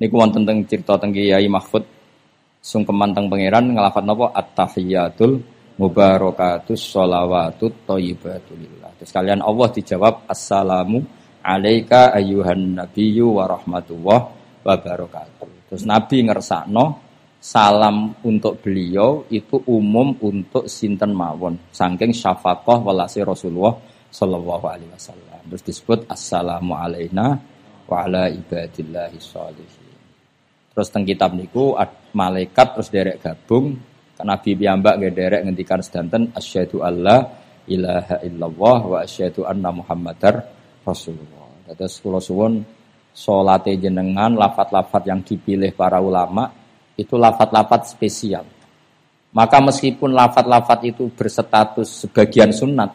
Niku wonten teng cerita teng Kiai Mahfud sungkeman teng pangeran ngelafat napa at-tahiyatul mubarakatus sholawatut thayyibatulillah. Terus kalian Allah dijawab assalamu alaika ayyuhan nabiyyu wa rahmatullah wa barakatuh. Terus Nabi ngersakno salam untuk beliau itu umum untuk sinten mawon saking syafaqah walasi Rasulullah sallallahu alaihi wasallam. Terus disebut assalamu alaina wa ala ibadillahi sholihin. Terus teng kitab niku malaikat terus derek gabung Nabi piyambak nggih derek ngendikan sedanten asyhadu alla ilaha illallah wa asyhadu anna muhammadar rasulullah. Terus kula suwun salate jenengan lafat-lafat yang dipilih para ulama itu lafat-lafat spesial. Maka meskipun lafat-lafat itu berstatus sebagian sunat,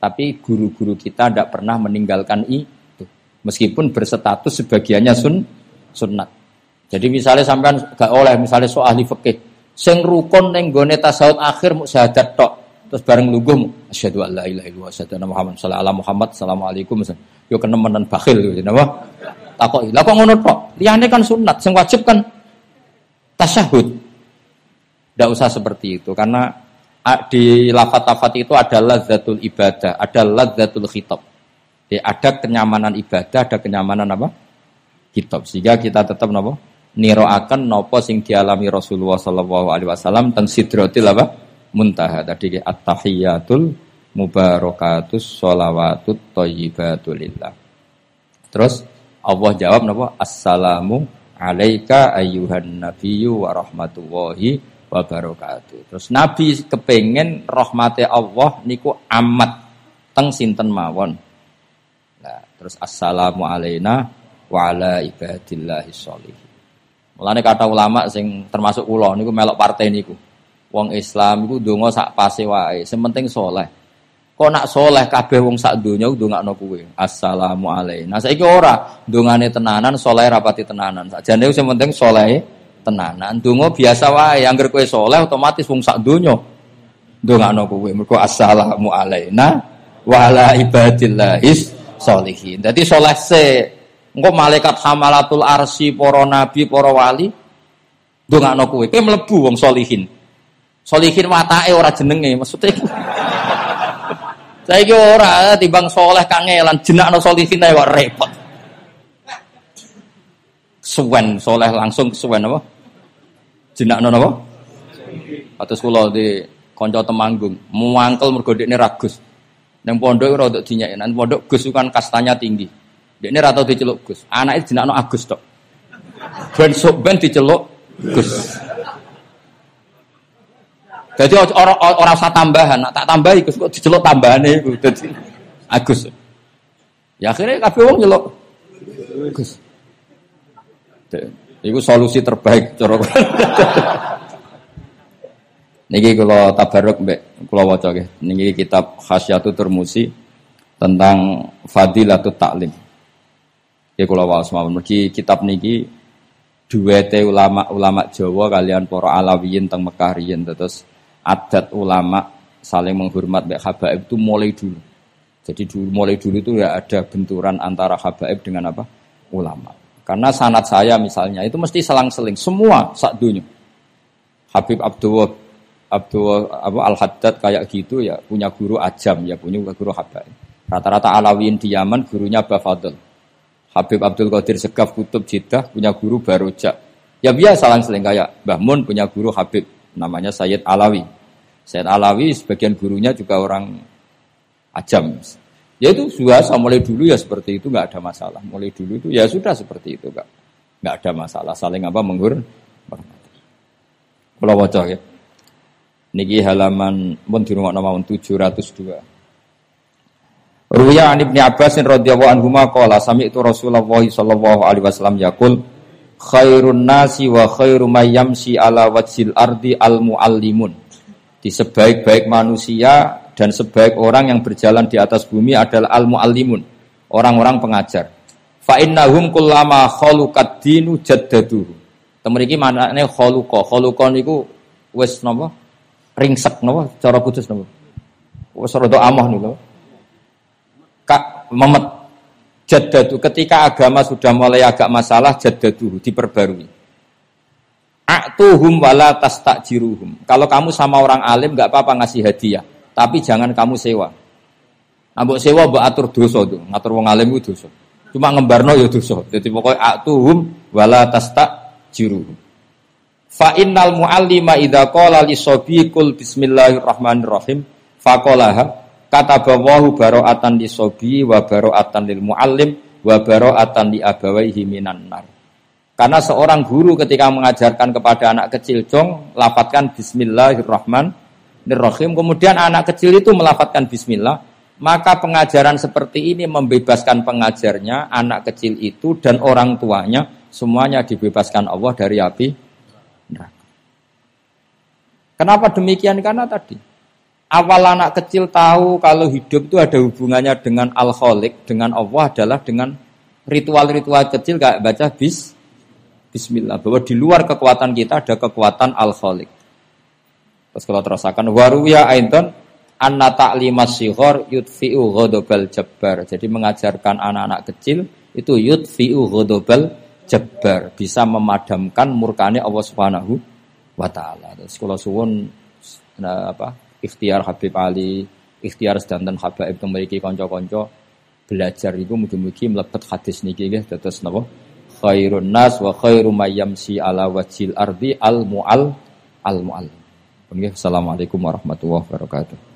tapi guru-guru kita tidak pernah meninggalkan itu. Meskipun berstatus sebagiannya sun, sunat. Jadi misalnya sampean gak oleh misalnya soal ahli fikih, sing rukun ning gone tasawuf akhir mu syahadat tok. Terus bareng lungguh asyhadu alla ilaha illallah asyhadu Muhammad sallallahu alaihi Muhammad assalamualaikum. Yo kenemenan bakhil gitu napa? Takoki. Lah kok ngono tok? Liyane kan sunat, sing wajib kan tasyahud. Tidak usah seperti itu karena di lafat-lafat itu ada lazzatul ibadah, ada lazzatul khitab. Jadi ada kenyamanan ibadah, ada kenyamanan apa? Kitab. Sehingga kita tetap napa? Niroaken nopo sing dialami Rasulullah sallallahu alaihi wasallam teng sidratil apa? Muntaha. Tadi at-tahiyatul mubarakatus sholawatut thayyibatulillah terus Allah jawab nopo? Assalamu alaika ayyuhan nabiyyu wa rahmatullahi wa barakatuh. Terus nabi kepengen rahmati Allah niku amat teng sinten mawon? Nah terus assalamu alaina wa ala ibadillahi sholihin Mulane kata ulama sing termasuk kula niku melok partai niku. Wong Islam iku donga sak pase wae, sementing soleh. Kok nak soleh kabeh wong sak donya ndongakno kuwe. Assalamu alaikum. Nah saiki ora dongane tenanan, soleh rapati tenanan. Sakjane sing penting soleh tenanan. Donga biasa wae, angger kowe soleh otomatis wong sak donya ndongakno kuwe. Mergo assalamu alaina wa ala ibadillahis solihin. Dadi soleh se Engko malaikat hamalatul arsi, para nabi, para wali ndongakno kowe. Kowe mlebu wong solihin. Solihin watake ora jenenge, maksudnya Saiki ora timbang soleh kangelan jenakno solihin ae kok repot. Suwen soleh langsung suwen apa? Jenakno napa? Atus kula di kanca temanggung, muangkel mergo dekne ragus. Nang pondok ora untuk pondok Gus kan kastanya tinggi. Dia ini rata diceluk Gus. Anak itu jenakno Agus tok. Ben sok ben diceluk Gus. Jadi orang orang usah tambahan, tak tambahi Gus kok diceluk tambahane iku dadi Agus. Ya akhirnya kabeh wong nyeluk Gus. Iku solusi terbaik cara Niki kalau tabaruk mbek kula waca nggih. Niki kitab Khasyatul Turmusi tentang Fadilatul Taklim. Ya kula waos mawon mergi kitab niki duwete ulama-ulama Jawa kalian para alawiyin teng Mekah riyen terus adat ulama saling menghormat mbek habaib itu mulai dulu. Jadi dulu mulai dulu itu ya ada benturan antara habaib dengan apa? ulama. Karena sanat saya misalnya itu mesti selang-seling semua sak dunia. Habib Abdul Abdul apa Al Haddad kayak gitu ya punya guru ajam ya punya guru habaib. Rata-rata alawiyin di Yaman gurunya Bafadl. Habib Abdul Qadir Segaf Kutub Jeddah punya guru Barojak. Ya biasa langsung kayak Mbah Mun punya guru Habib namanya Sayyid Alawi. Sayyid Alawi sebagian gurunya juga orang ajam. Ya itu biasa mulai dulu ya seperti itu nggak ada masalah. Mulai dulu itu ya sudah seperti itu nggak nggak ada masalah. Saling apa menggur. Kalau wajah ya. Niki halaman pun di rumah nomor 702. Ruya an Ibnu Abbas radhiyallahu anhu qala sami'tu Rasulullah sallallahu alaihi wasallam yaqul khairun nasi wa khairu may yamsi ala wajhil ardi al muallimun. Di sebaik-baik manusia dan sebaik orang yang berjalan di atas bumi adalah al muallimun, orang-orang pengajar. Fa innahum kullama khaluqad dinu jaddaduhu. Temen mana maknane khaluqa. Khaluqa niku wis napa? Ringsek napa? Cara putus napa? Wis rada amah niku memet. Jaddadu ketika agama sudah mulai agak masalah jaddadu diperbarui. A'tuhum wala tastakjiruhum. Kalau kamu sama orang alim nggak apa-apa ngasih hadiah, tapi jangan kamu sewa. Ambok sewa mbok atur dosa tuh, ngatur wong alim itu dosa. Cuma ngembarno ya dosa. Jadi pokoknya a'tuhum wala tastakjiruhum. Fa innal muallima idza qala li bismillahirrahmanirrahim faqalaha kata bawahu baro'atan li sobi wa baro'atan lil muallim wa baro'atan li abawaihi minan nar. Karena seorang guru ketika mengajarkan kepada anak kecil jong lapatkan bismillahirrahmanirrahim kemudian anak kecil itu melafatkan bismillah maka pengajaran seperti ini membebaskan pengajarnya anak kecil itu dan orang tuanya semuanya dibebaskan Allah dari api Kenapa demikian? Karena tadi awal anak kecil tahu kalau hidup itu ada hubungannya dengan al kholik dengan Allah adalah dengan ritual-ritual kecil kayak baca bis Bismillah. Bahwa di luar kekuatan kita ada kekuatan al kholik terus kalau terasakan waruya ainton anna ta'limas sihor yudfi'u ghadabal jabbar. Jadi mengajarkan anak-anak kecil itu yudfi'u ghadabal jabbar bisa memadamkan murkane Allah Subhanahu wa taala. Terus kalau suwun nah, apa ikhtiar Habib Ali, ikhtiar sedanten habaib teng mriki kanca-kanca belajar itu mugi-mugi mlebet hadis niki nggih dados napa khairun nas wa khairu mayyamsi ala wajil ardi al mual al mual. Assalamualaikum warahmatullahi wabarakatuh.